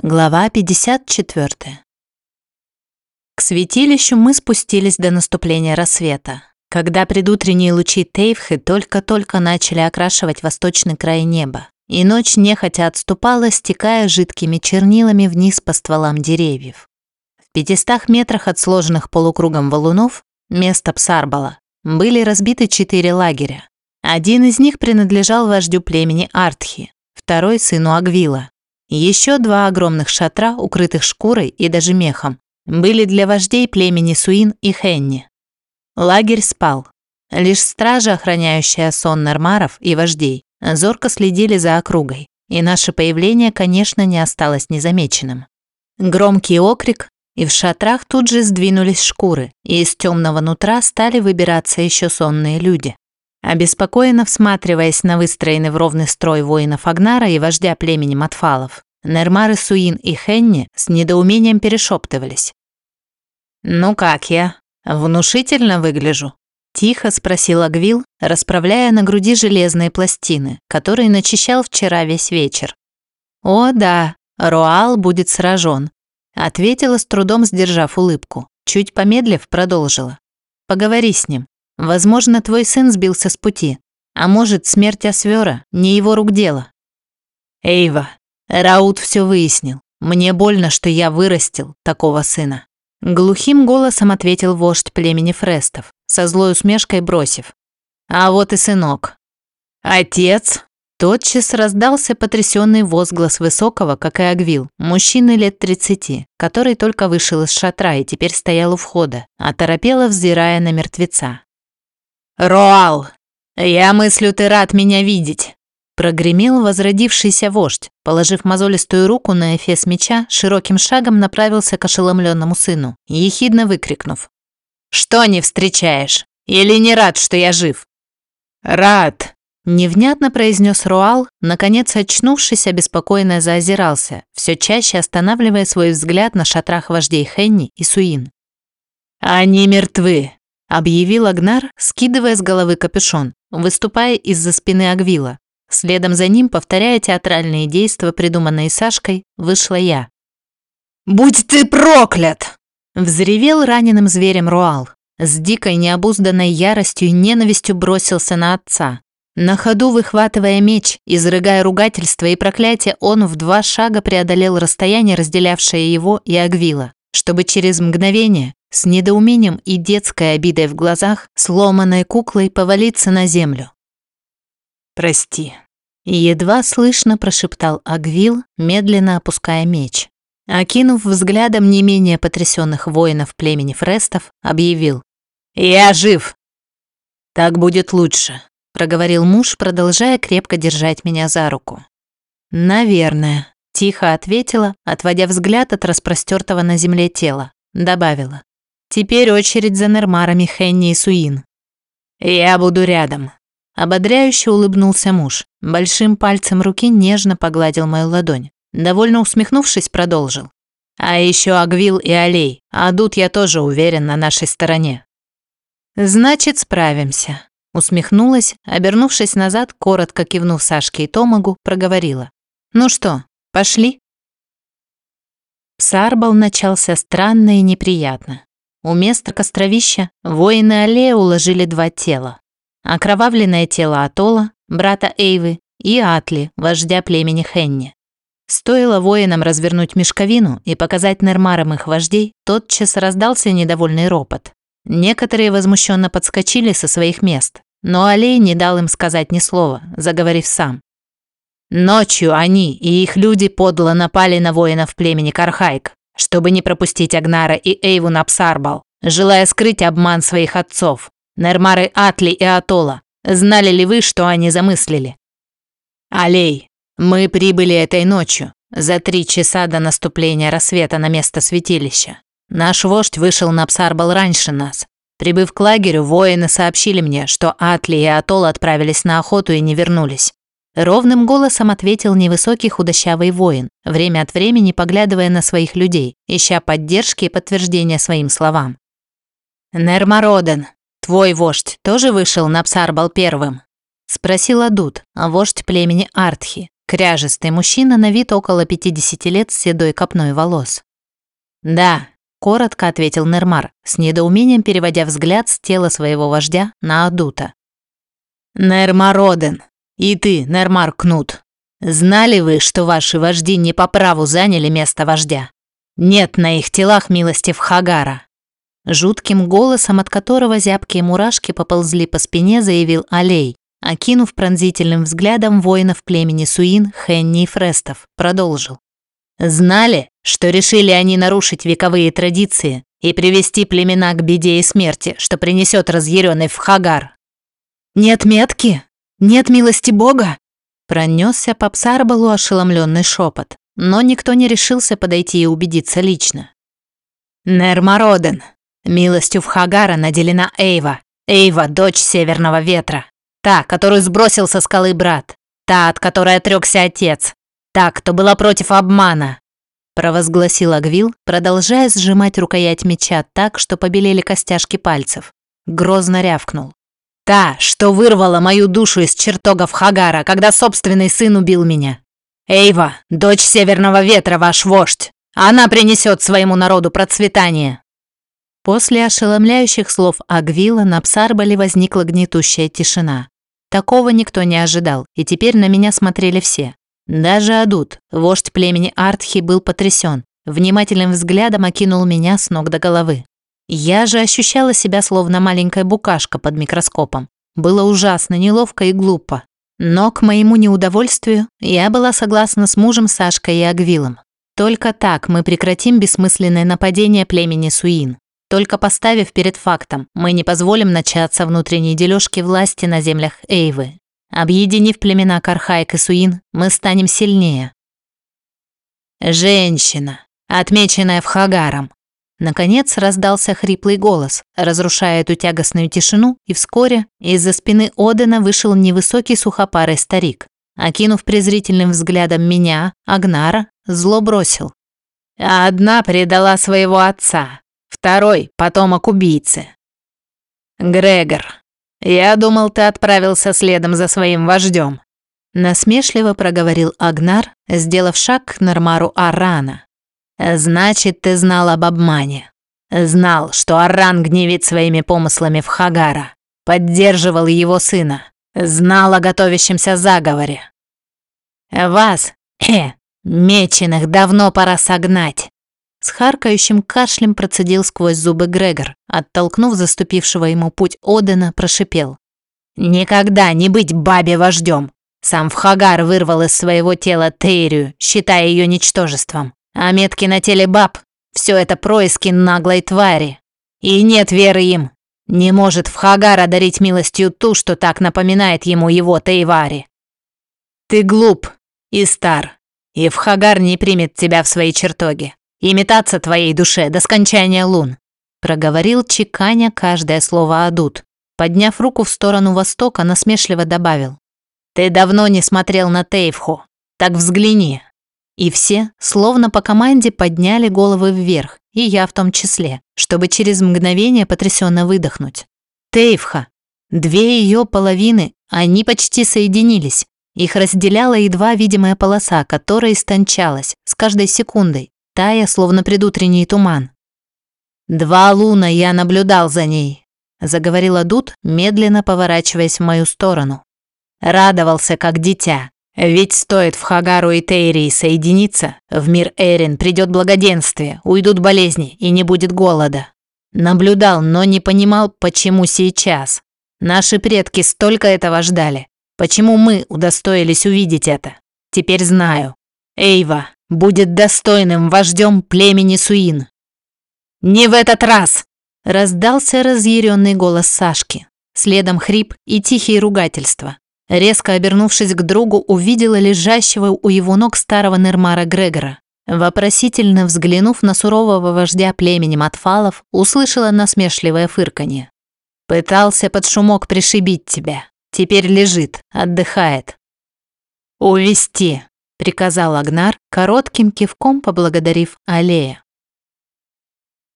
Глава 54. К святилищу мы спустились до наступления рассвета, когда предутренние лучи Тейвхы только-только начали окрашивать восточный край неба, и ночь нехотя отступала, стекая жидкими чернилами вниз по стволам деревьев. В пятистах метрах от сложенных полукругом валунов, места Псарбала, были разбиты четыре лагеря. Один из них принадлежал вождю племени Артхи, второй – сыну Агвила, еще два огромных шатра, укрытых шкурой и даже мехом, были для вождей племени Суин и Хенни. Лагерь спал. Лишь стражи, охраняющие сон нормаров и вождей, зорко следили за округой, и наше появление, конечно, не осталось незамеченным. Громкий окрик, и в шатрах тут же сдвинулись шкуры, и из темного нутра стали выбираться еще сонные люди. Обеспокоенно всматриваясь на выстроенный в ровный строй воинов Агнара и вождя племени Матфалов, Нермары Суин и Хенни с недоумением перешептывались. «Ну как я? Внушительно выгляжу?» Тихо спросил Агвил, расправляя на груди железные пластины, которые начищал вчера весь вечер. «О да, Руал будет сражен», — ответила с трудом, сдержав улыбку. Чуть помедлив, продолжила. «Поговори с ним. Возможно, твой сын сбился с пути. А может, смерть Освера не его рук дело. Эйва, Раут все выяснил. Мне больно, что я вырастил такого сына. Глухим голосом ответил вождь племени Фрестов, со злой усмешкой бросив. А вот и сынок. Отец? Тотчас раздался потрясенный возглас высокого, как и Агвил, мужчины лет тридцати, который только вышел из шатра и теперь стоял у входа, оторопело взирая на мертвеца. «Роал, я мыслю, ты рад меня видеть!» Прогремел возродившийся вождь, положив мозолистую руку на эфес меча, широким шагом направился к ошеломленному сыну, ехидно выкрикнув. «Что не встречаешь? Или не рад, что я жив?» «Рад!» Невнятно произнес Руал, наконец очнувшись, обеспокоенно заозирался, все чаще останавливая свой взгляд на шатрах вождей Хенни и Суин. «Они мертвы объявил Агнар, скидывая с головы капюшон, выступая из-за спины Агвила. Следом за ним, повторяя театральные действия, придуманные Сашкой, вышла я. «Будь ты проклят!» Взревел раненым зверем Руал. С дикой необузданной яростью и ненавистью бросился на отца. На ходу выхватывая меч, изрыгая ругательства и проклятия, он в два шага преодолел расстояние, разделявшее его и Агвила, чтобы через мгновение с недоумением и детской обидой в глазах, сломанной куклой повалиться на землю. «Прости», — едва слышно прошептал Агвил, медленно опуская меч. Окинув взглядом не менее потрясенных воинов племени Фрестов, объявил «Я жив!» «Так будет лучше», — проговорил муж, продолжая крепко держать меня за руку. «Наверное», — тихо ответила, отводя взгляд от распростертого на земле тела. Добавила. Теперь очередь за Нермарами Хенни и Суин. «Я буду рядом», – ободряюще улыбнулся муж. Большим пальцем руки нежно погладил мою ладонь. Довольно усмехнувшись, продолжил. «А еще Агвил и Алей. А Дуд я тоже уверен на нашей стороне». «Значит, справимся», – усмехнулась, обернувшись назад, коротко кивнув Сашке и Томагу, проговорила. «Ну что, пошли?» Псарбал начался странно и неприятно. У места костровища воины Аллея уложили два тела. Окровавленное тело Атола, брата Эйвы, и Атли, вождя племени Хенни. Стоило воинам развернуть мешковину и показать нермарам их вождей, тотчас раздался недовольный ропот. Некоторые возмущенно подскочили со своих мест, но Алей не дал им сказать ни слова, заговорив сам. Ночью они и их люди подло напали на воинов племени Кархайк, чтобы не пропустить Агнара и Эйву на Псарбал, желая скрыть обман своих отцов. Нермары Атли и Атола, знали ли вы, что они замыслили? Алей, мы прибыли этой ночью, за три часа до наступления рассвета на место святилища. Наш вождь вышел на Псарбал раньше нас. Прибыв к лагерю, воины сообщили мне, что Атли и Атол отправились на охоту и не вернулись. Ровным голосом ответил невысокий худощавый воин, время от времени поглядывая на своих людей, ища поддержки и подтверждения своим словам. «Нермароден, твой вождь тоже вышел на Псарбал первым?» Спросил Адут, вождь племени Артхи, кряжестый мужчина на вид около 50 лет с седой копной волос. «Да», — коротко ответил Нермар, с недоумением переводя взгляд с тела своего вождя на Адута. «Нермар Оден, и ты, Нермар Кнут, знали вы, что ваши вожди не по праву заняли место вождя? Нет на их телах милости в Хагара». Жутким голосом, от которого зябкие мурашки поползли по спине, заявил Алей, окинув пронзительным взглядом воинов племени Суин, Хенни и Фрестов, продолжил. «Знали, что решили они нарушить вековые традиции и привести племена к беде и смерти, что принесет разъяренный в Хагар?» «Нет метки? Нет милости Бога?» Пронесся по Псарбалу ошеломленный шепот, но никто не решился подойти и убедиться лично. «Нермароден, милостью в Хагара наделена Эйва, Эйва, дочь Северного Ветра. Та, которую сбросил со скалы брат. Та, от которой отрекся отец. Та, кто была против обмана. Провозгласил Агвил, продолжая сжимать рукоять меча так, что побелели костяшки пальцев. Грозно рявкнул. Та, что вырвала мою душу из чертогов Хагара, когда собственный сын убил меня. Эйва, дочь Северного Ветра, ваш вождь. Она принесет своему народу процветание. После ошеломляющих слов Агвила на Псарбале возникла гнетущая тишина. Такого никто не ожидал, и теперь на меня смотрели все. Даже Адут, вождь племени Артхи, был потрясен, внимательным взглядом окинул меня с ног до головы. Я же ощущала себя словно маленькая букашка под микроскопом. Было ужасно неловко и глупо. Но, к моему неудовольствию, я была согласна с мужем Сашкой и Агвилом. Только так мы прекратим бессмысленное нападение племени Суин. Только поставив перед фактом, мы не позволим начаться внутренней дележки власти на землях Эйвы. Объединив племена Кархайк и Суин, мы станем сильнее. Женщина, отмеченная в Хагаром. Наконец раздался хриплый голос, разрушая эту тягостную тишину, и вскоре из-за спины Одена вышел невысокий сухопарый старик. Окинув презрительным взглядом меня, Агнара, зло бросил. «Одна предала своего отца, Второй — потомок убийцы. Грегор, я думал, ты отправился следом за своим вождем. Насмешливо проговорил Агнар, сделав шаг к Нормару Арана. Значит, ты знал об обмане. Знал, что Аран гневит своими помыслами в Хагара. Поддерживал его сына. Знал о готовящемся заговоре. Вас, э, меченых, давно пора согнать. С харкающим кашлем процедил сквозь зубы Грегор, оттолкнув заступившего ему путь Одена, прошипел. «Никогда не быть бабе вождем! Сам Вхагар вырвал из своего тела Тейрию, считая ее ничтожеством. А метки на теле баб – все это происки наглой твари. И нет веры им. Не может Вхагар одарить милостью ту, что так напоминает ему его Тейвари. Ты глуп и стар, и Вхагар не примет тебя в свои чертоги и твоей душе до скончания лун», проговорил чеканя каждое слово Адут. Подняв руку в сторону востока, насмешливо добавил. «Ты давно не смотрел на Тейвху, так взгляни». И все, словно по команде, подняли головы вверх, и я в том числе, чтобы через мгновение потрясенно выдохнуть. Тейвха. Две ее половины, они почти соединились. Их разделяла едва видимая полоса, которая истончалась с каждой секундой, тая, словно предутренний туман. «Два луна я наблюдал за ней», — заговорила Дуд, медленно поворачиваясь в мою сторону. Радовался, как дитя. Ведь стоит в Хагару и Тейрии соединиться, в мир Эрин придет благоденствие, уйдут болезни и не будет голода. Наблюдал, но не понимал, почему сейчас. Наши предки столько этого ждали. Почему мы удостоились увидеть это? Теперь знаю. Эйва, будет достойным вождем племени Суин. «Не в этот раз!» – раздался разъяренный голос Сашки. Следом хрип и тихие ругательства. Резко обернувшись к другу, увидела лежащего у его ног старого Нермара Грегора. Вопросительно взглянув на сурового вождя племени Матфалов, услышала насмешливое фырканье. «Пытался под шумок пришибить тебя. Теперь лежит, отдыхает». «Увести!» приказал Агнар, коротким кивком поблагодарив Алея.